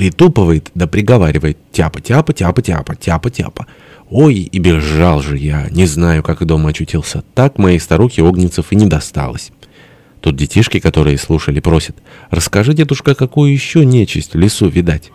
притупывает, да приговаривает «тяпа-тяпа, тяпа-тяпа, тяпа-тяпа». Ой, и бежал же я, не знаю, как дома очутился. Так моей старухе Огненцев и не досталось. Тут детишки, которые слушали, просят, «Расскажи, дедушка, какую еще нечисть в лесу видать?»